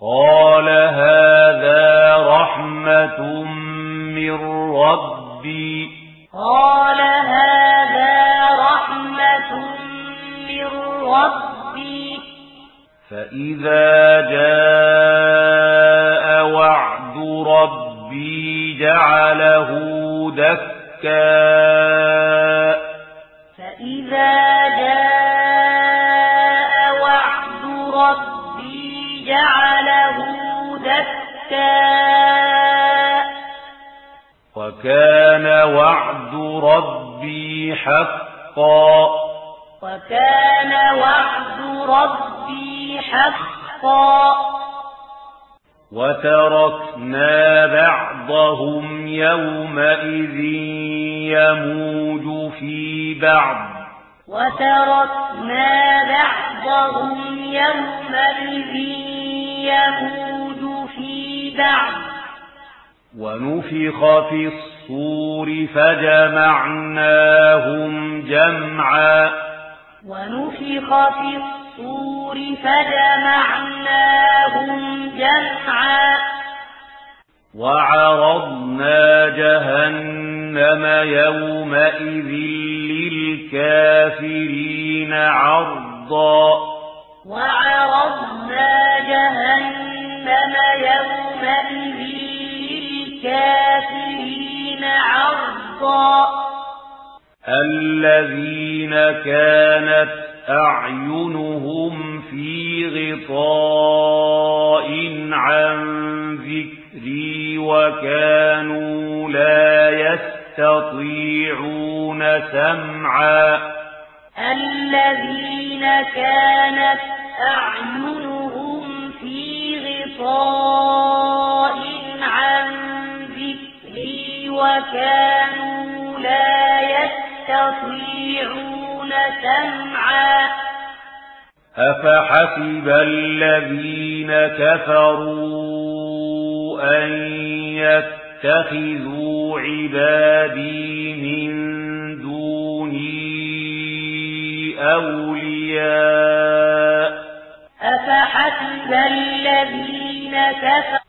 قال هذا رحمة من ربي. قال هذا رحمة من ربي. فإذا جاء وعد ربي جعله دكاً. وكان وعد ربي حقا. وكان وعد ربي حقا. وتركنا بعضهم يومئذ يموج في بعض. وتركنا بعضهم يومئذ يموج ونفخ في الصور فجمعناهم جمعا. ونفخ في الصور فجمعناهم جمعا. وعرضنا جهنم يومئذ للكافرين عرضا. وعرضنا جهنم فما يومئذ للكافرين عرضا. الذين كانت أعينهم في غطاء عن ذكري وكانوا لا يستطيعون سمعا. الذين كانت أعينهم عن ذكري وكانوا لا يستطيعون سمعا. أفحسب الذين كفروا أن يتخذوا عبادي من دوني أولياء؟ أفحسب الذين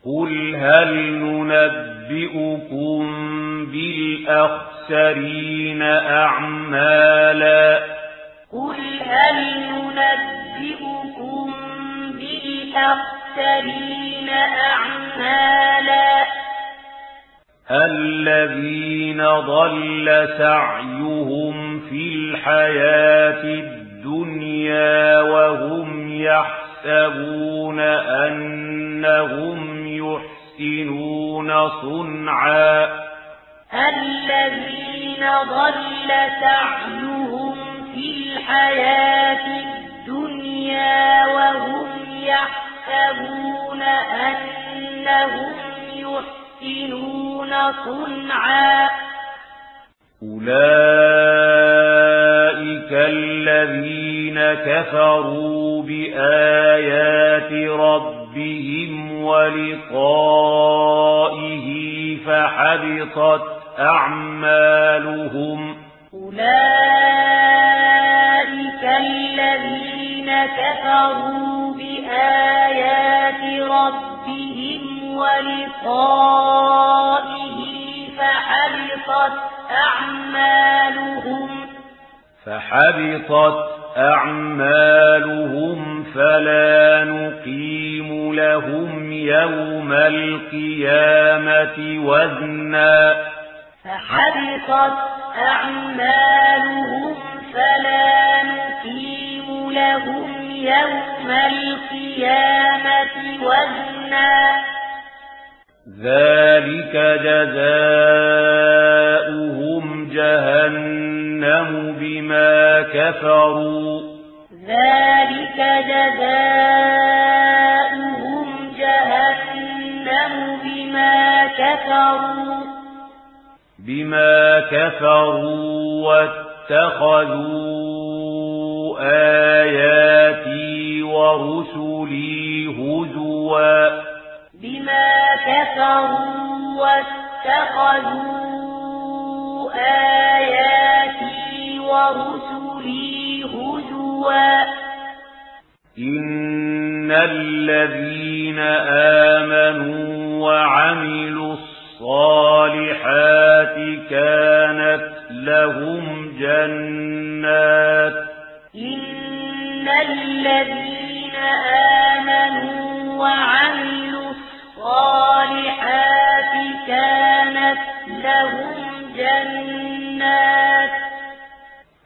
قل هل ننبئكم بالأخسرين أعمالا؟ قل هل ننبئكم بالأخسرين أعمالا؟ الذين ضل سعيهم في الحياة الدنيا وهم يحسبون أن إنهم يحسنون صنعا. الذين ضل سعيهم في الحياة الدنيا وهم يحسبون أنهم يحسنون صنعا. أولئك الذين كفروا بآيات ربهم ربهم ولقائه فحبطت أعمالهم أولئك الذين كفروا بآيات ربهم ولقائه فحبطت أعمالهم فحبطت أعمالهم فلا نقيم لهم يوم القيامة وزنا. فحبطت أعمالهم فلا نقيم لهم يوم القيامة وزنا. ذلك جزاؤهم جهنم بما كفروا. جزاؤهم جهنم بما كفروا. بما كفروا واتخذوا آياتي ورسلي هزوا. بما كفروا واتخذوا آياتي ورسلي هزوا. إن الذين آمنوا وعملوا الصالحات كانت لهم جنات إن الذين آمنوا وعملوا الصالحات كانت لهم جنات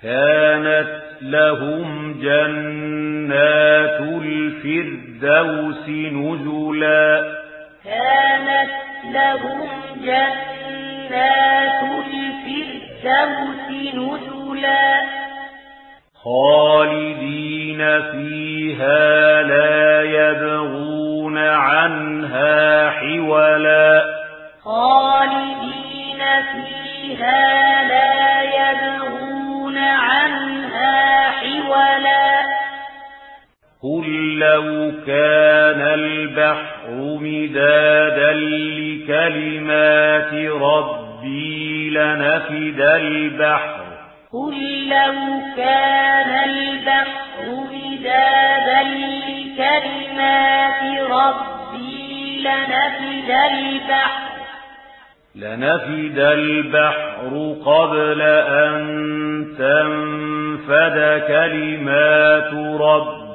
كانت لهم جنات الفردوس نزلا. كانت لهم جنات الفردوس نزلا. خالدين فيها لا يبغون عنها حولا. خالدين فيها لا يبغون لو كان البحر مدادا لكلمات ربي لنفد البحر قل لو كان البحر مدادا لكلمات ربي لنفد البحر لنفد البحر قبل أن تنفد كلمات ربي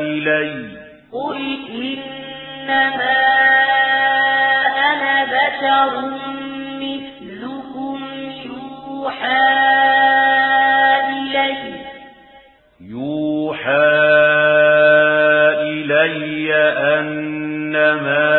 إلي. قل إنما أنا بشر مثلكم يوحى إلي. يوحى إلي أنما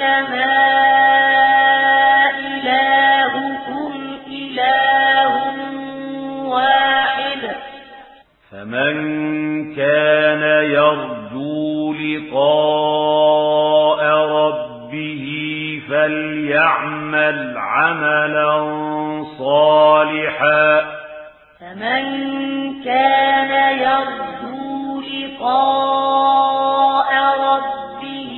إنما إلهكم إله واحد. فمن كان يرجو لقاء ربه فليعمل عملا صالحا. فمن كان يرجو لقاء ربه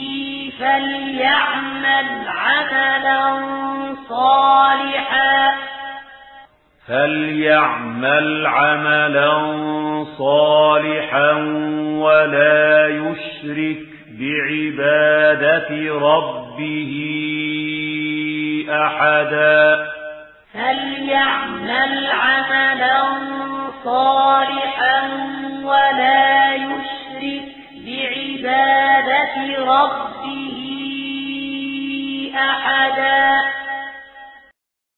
فليعمل فَلْيَعْمَلْ عملا صالحا. عملا صالحا ولا يشرك بعبادة ربه أحدا. فليعمل عملا صالحا ولا يشرك بعبادة ربه أحدا